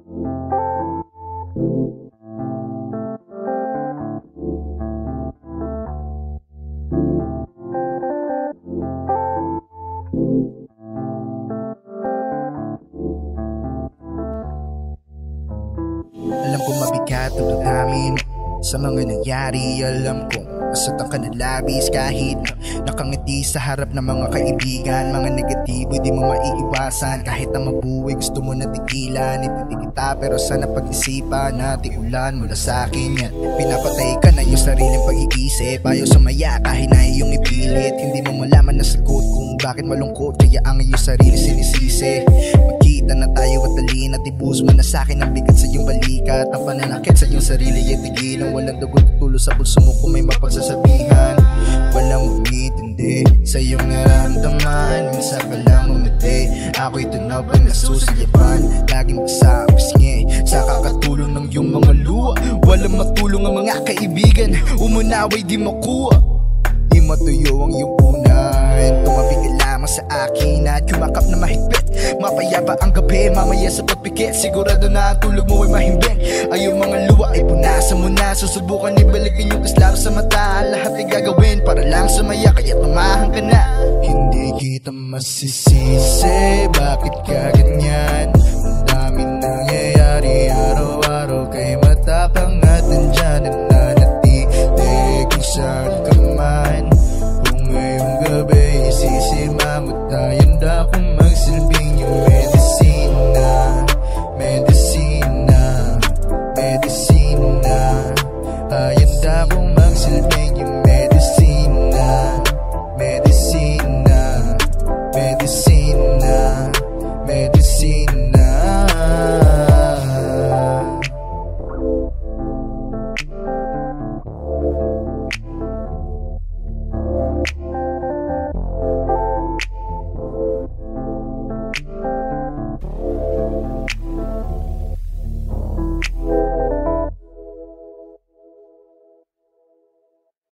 Alam kong mabigat ang damdamin Sa mga nangyari. Alam kong masatang ka na labis Kahit nakangiti sa harap ng mga kaibigan. Mga negatibo di mo maiiwasan. Kahit na mabuhay gusto mo na tigilan Ititig kita pero sana pag-isipan Natin ulan mula sa akin yan. Pinapatay ka na yung sariling pag-iisip. Ayaw sumaya kahit na iyong ipilit. Hindi mo malaman na sagot kung bakit malungkot. Kaya ang iyong sarili sinisisi. Magkita na tayo at dalhin At ibus mo na sa akin ang bigat sa iyong balikat. Ang pananakit sa iyong sarili ay tigilan. Walang dugot tulo sa pulso mo kung may mapagsasabihan. Walang umintindi sa iyong naramdaman. Minsan umiti Ako'y tunaw pa nasusayapan Laging basa pisngi Sa kakatulong ng iyong mga luwa Walang matulong ang mga kaibigan Umunaway di makuha. Di ang iyong unan Tumabi ka lamang sa akin At yumakap na mahigpit. Mapayapa ang gabi Mamaya sa pagpikit Sigurado na ang tulog mo ay mahimbing. Ay yung mga luwa ay punasan mo na. Susubukan ibalikin yung kaslaro sa mata. Lahat ay gagawin para lang sumaya Kaya tumahan ka na kita masisisi? Bakit ka ganyan? Ang dami nangyayari. Araw-araw kay matapang at nandyan At nanatili kung saan ka man Kung ngayong gabi isisima mo tayo. Na kung magsilbing yung medisina. Medisina. Medisina. Ayanda kung magsilbing yung medisina.